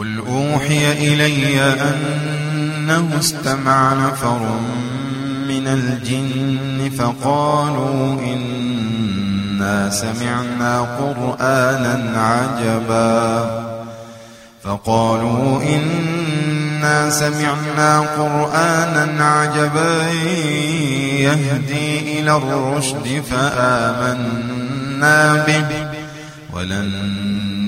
قل أوحي إلي أنه استمع نفر من الجن فقالوا إنا سمعنا قرآنا عجبا فقالوا إنا سمعنا قرآنا عجبا يهدي إلى الرشد فآمنا به ولن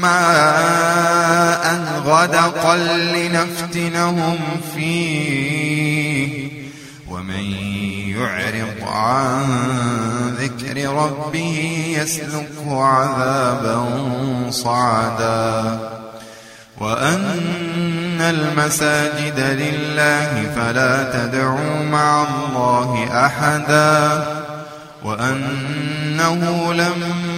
ماء غدقا لنفتنهم فيه. ومن يعرض عن ذكر ربه يسلكه عذابا صعدا. وأن المساجد لله فلا تدعوا مع الله أحدا. وأنه لما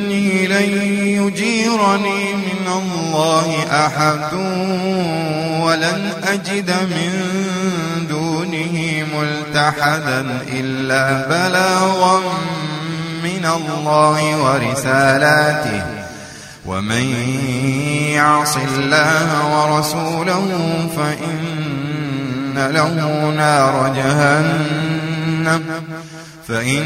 لن يجيرني من الله أحد ولن أجد من دونه ملتحدا إلا بلاغا من الله ورسالاته. ومن يعص الله ورسوله فإن له نار جهنم. فإن